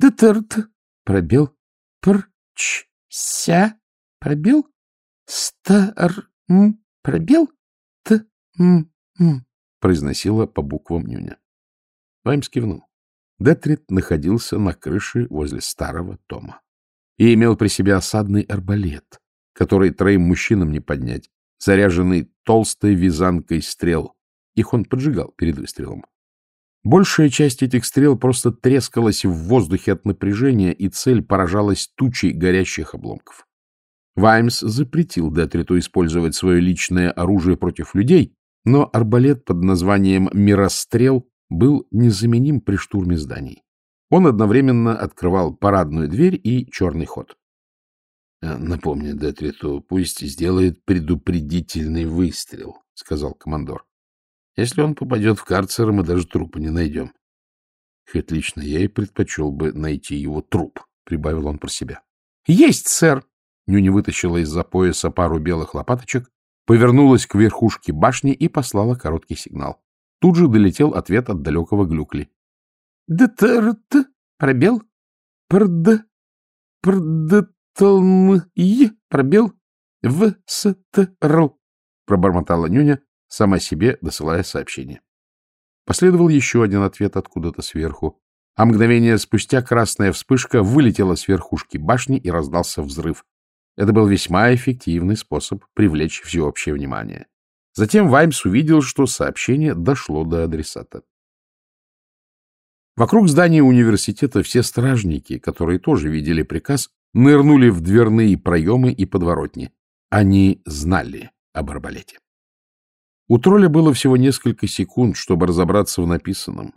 Детерт, пробел, прч, ся, пробел, стар, м, пробел, т, м, м, произносила по буквам Нюня. Ваймс кивнул. Детрит находился на крыше возле старого тома и имел при себе осадный арбалет, который троим мужчинам не поднять, заряженный толстой вязанкой стрел. Их он поджигал перед выстрелом. Большая часть этих стрел просто трескалась в воздухе от напряжения, и цель поражалась тучей горящих обломков. Ваймс запретил Детриту использовать свое личное оружие против людей, но арбалет под названием «Мирострел» был незаменим при штурме зданий. Он одновременно открывал парадную дверь и черный ход. — Напомни Детриту, пусть сделает предупредительный выстрел, — сказал командор. — Если он попадет в карцер, мы даже трупа не найдем. — Хоть лично я и предпочел бы найти его труп, — прибавил он про себя. — Есть, сэр! Нюни вытащила из-за пояса пару белых лопаточек, повернулась к верхушке башни и послала короткий сигнал. Тут же долетел ответ от далекого глюкли. — ДТРТ, пробел, прд, прдталм, и, пробел, в, с, т, р, пробормотала Нюня, сама себе досылая сообщение. Последовал еще один ответ откуда-то сверху, а мгновение спустя красная вспышка вылетела с верхушки башни и раздался взрыв. Это был весьма эффективный способ привлечь всеобщее внимание. Затем Ваймс увидел, что сообщение дошло до адресата. Вокруг здания университета все стражники, которые тоже видели приказ, нырнули в дверные проемы и подворотни. Они знали об арбалете. У тролля было всего несколько секунд, чтобы разобраться в написанном.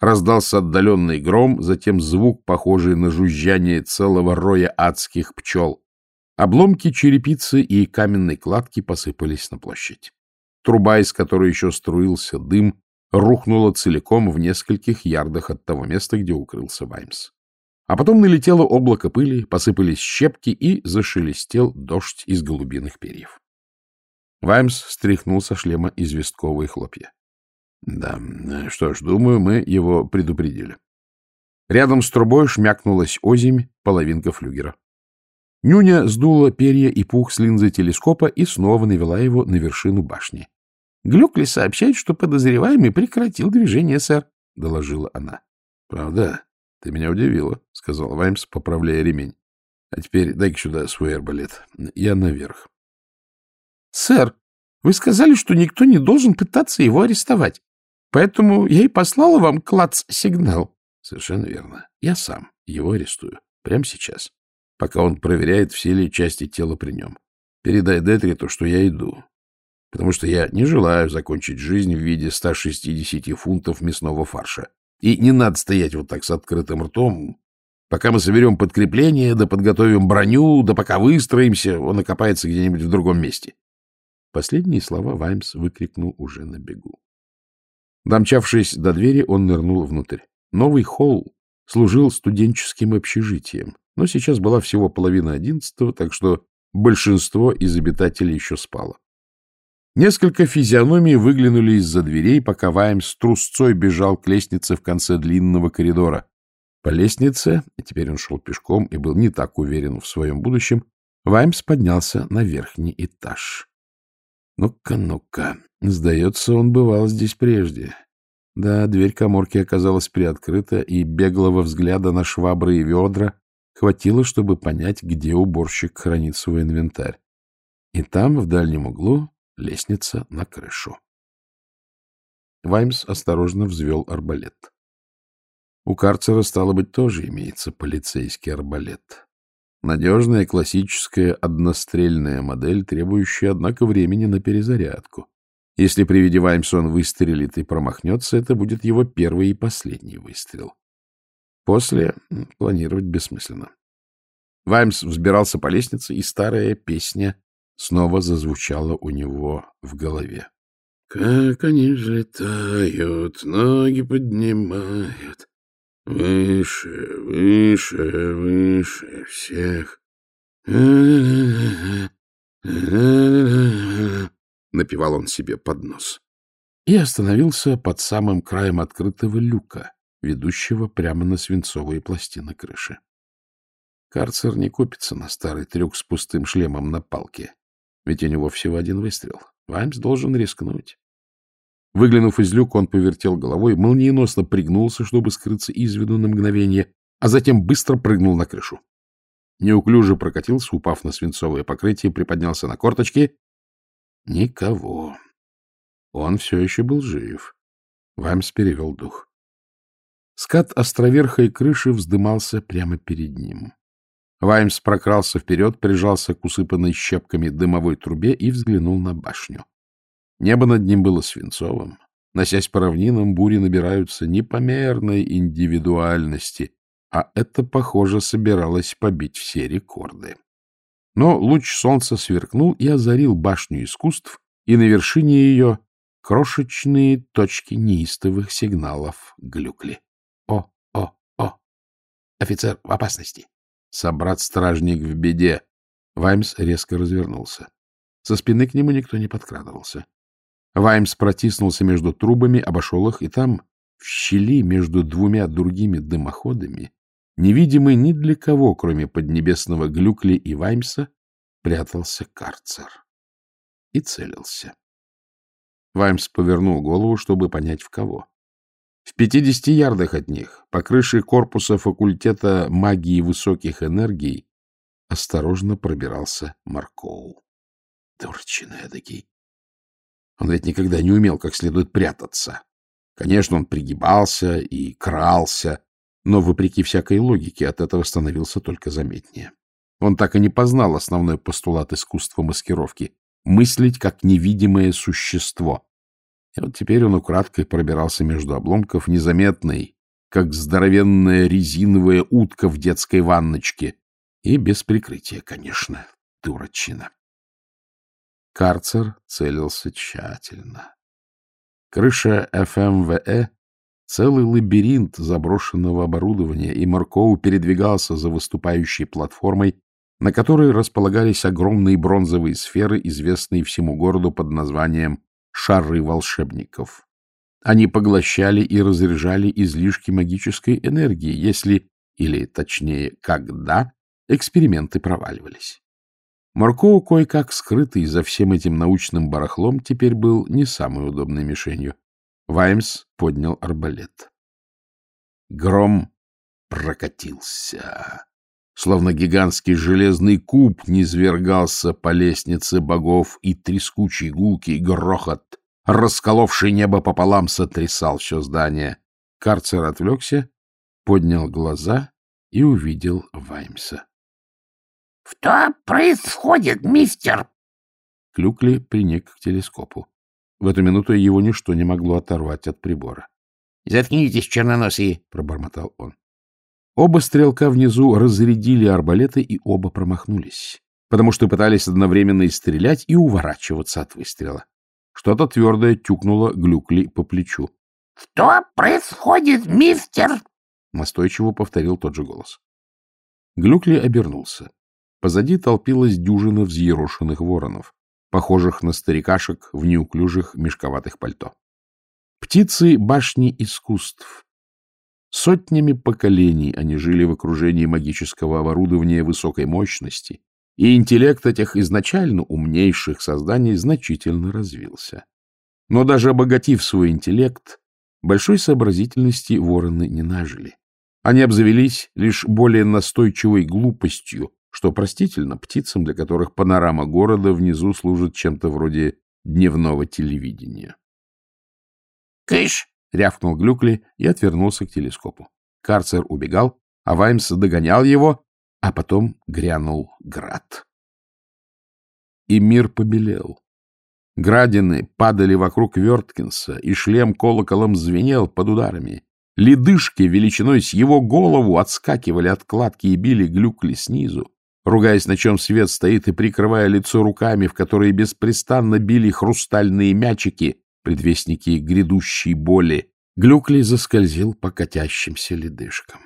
Раздался отдаленный гром, затем звук, похожий на жужжание целого роя адских пчел. Обломки черепицы и каменной кладки посыпались на площадь. Труба, из которой еще струился дым, рухнула целиком в нескольких ярдах от того места, где укрылся Ваймс. А потом налетело облако пыли, посыпались щепки и зашелестел дождь из голубиных перьев. Ваймс стряхнул со шлема известковые хлопья. — Да, что ж, думаю, мы его предупредили. Рядом с трубой шмякнулась озимь, половинка флюгера. Нюня сдула перья и пух с линзы телескопа и снова навела его на вершину башни. — Глюкли сообщает, что подозреваемый прекратил движение, сэр, — доложила она. — Правда? Ты меня удивила, — сказал Ваймс, поправляя ремень. — А теперь дай-ка сюда свой арбалет. Я наверх. — Сэр, вы сказали, что никто не должен пытаться его арестовать. Поэтому я и послала вам клац-сигнал. — Совершенно верно. Я сам его арестую. Прямо сейчас пока он проверяет, все ли части тела при нем. Передай Детриту, что я иду, потому что я не желаю закончить жизнь в виде 160 фунтов мясного фарша. И не надо стоять вот так с открытым ртом, пока мы соберем подкрепление, да подготовим броню, да пока выстроимся, он окопается где-нибудь в другом месте. Последние слова Ваймс выкрикнул уже на бегу. Домчавшись до двери, он нырнул внутрь. Новый холл служил студенческим общежитием, но сейчас была всего половина одиннадцатого, так что большинство из обитателей еще спало. Несколько физиономий выглянули из-за дверей, пока Ваймс трусцой бежал к лестнице в конце длинного коридора. По лестнице, теперь он шел пешком и был не так уверен в своем будущем, Ваймс поднялся на верхний этаж. Ну-ка, ну-ка, сдается, он бывал здесь прежде. Да, дверь коморки оказалась приоткрыта, и беглого взгляда на швабры и ведра хватило, чтобы понять, где уборщик хранит свой инвентарь. И там, в дальнем углу, лестница на крышу. Ваймс осторожно взвел арбалет. У карцера, стало быть, тоже имеется полицейский арбалет. Надежная классическая однострельная модель, требующая, однако, времени на перезарядку. Если при виде Ваймса он выстрелит и промахнется, это будет его первый и последний выстрел. После планировать бессмысленно. Ваймс взбирался по лестнице, и старая песня снова зазвучала у него в голове. Как они взлетают, ноги поднимают, выше, выше, выше всех. Напевал он себе под нос. И остановился под самым краем открытого люка, ведущего прямо на свинцовые пластины крыши. Карцер не купится на старый трюк с пустым шлемом на палке, ведь у него всего один выстрел. Ваймс должен рискнуть. Выглянув из люка, он повертел головой, молниеносно пригнулся, чтобы скрыться из виду на мгновение, а затем быстро прыгнул на крышу. Неуклюже прокатился, упав на свинцовое покрытие, приподнялся на корточки. Никого. Он все еще был жив. Ваймс перевел дух. Скат островерхой крыши вздымался прямо перед ним. Ваймс прокрался вперед, прижался к усыпанной щепками дымовой трубе и взглянул на башню. Небо над ним было свинцовым. Носясь по равнинам, бури набираются непомерной индивидуальности, а это, похоже, собиралось побить все рекорды. Но луч солнца сверкнул и озарил башню искусств, и на вершине ее крошечные точки неистовых сигналов глюкли. О, о, о! Офицер в опасности! Собрат-стражник в беде. Ваймс резко развернулся. Со спины к нему никто не подкрадывался. Ваймс протиснулся между трубами, обошел их, и там, в щели между двумя другими дымоходами, невидимый ни для кого, кроме поднебесного Глюкли и Ваймса, прятался карцер. И целился. Ваймс повернул голову, чтобы понять, в кого. В пятидесяти ярдах от них, по крыше корпуса факультета магии высоких энергий, осторожно пробирался Маркоу. Дурчин эдакий. Он ведь никогда не умел как следует прятаться. Конечно, он пригибался и крался, но, вопреки всякой логике, от этого становился только заметнее. Он так и не познал основной постулат искусства маскировки — мыслить как невидимое существо, и вот теперь он украдкой пробирался между обломков, незаметный, как здоровенная резиновая утка в детской ванночке. И без прикрытия, конечно, дурачина. Карцер целился тщательно. Крыша ФМВЭ — целый лабиринт заброшенного оборудования, и Маркоу передвигался за выступающей платформой, на которой располагались огромные бронзовые сферы, известные всему городу под названием шары волшебников. Они поглощали и разряжали излишки магической энергии, если, или точнее, когда, эксперименты проваливались. Маркоу, кое-как скрытый за всем этим научным барахлом, теперь был не самой удобной мишенью. Ваймс поднял арбалет. Гром прокатился. Словно гигантский железный куб низвергался по лестнице богов, и трескучий гулкий грохот, расколовший небо пополам, сотрясал все здание. Карцер отвлекся, поднял глаза и увидел Ваймса. — Что происходит, мистер? Клюкли приник к телескопу. В эту минуту его ничто не могло оторвать от прибора. — Заткнитесь, черноносые! — пробормотал он. Оба стрелка внизу разрядили арбалеты, и оба промахнулись, потому что пытались одновременно и стрелять, и уворачиваться от выстрела. Что-то твердое тюкнуло Глюкли по плечу. — Что происходит, мистер? — настойчиво повторил тот же голос. Глюкли обернулся. Позади толпилась дюжина взъерошенных воронов, похожих на старикашек в неуклюжих мешковатых пальто. Птицы башни искусств, Сотнями поколений они жили в окружении магического оборудования высокой мощности, и интеллект этих изначально умнейших созданий значительно развился. Но даже обогатив свой интеллект, большой сообразительности вороны не нажили. Они обзавелись лишь более настойчивой глупостью, что простительно птицам, для которых панорама города внизу служит чем-то вроде дневного телевидения. «Кыш!» — рявкнул Глюкли и отвернулся к телескопу. Карцер убегал, а Ваймс догонял его, а потом грянул град. И мир побелел. Градины падали вокруг Верткинса, и шлем колоколом звенел под ударами. Ледышки величиной с его голову отскакивали от кладки и били Глюкли снизу, ругаясь, на чем свет стоит, и прикрывая лицо руками, в которые беспрестанно били хрустальные мячики, предвестники грядущей боли, Глюкли заскользил по катящимся ледышкам.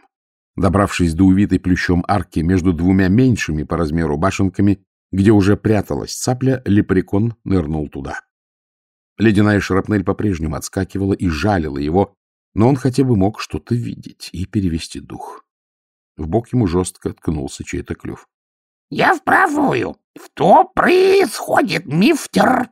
Добравшись до увитой плющом арки между двумя меньшими по размеру башенками, где уже пряталась цапля, лепрекон нырнул туда. Ледяная шрапнель по-прежнему отскакивала и жалила его, но он хотя бы мог что-то видеть и перевести дух. В бок ему жестко ткнулся чей-то клюв. — Я в правую. Что происходит, мифтер?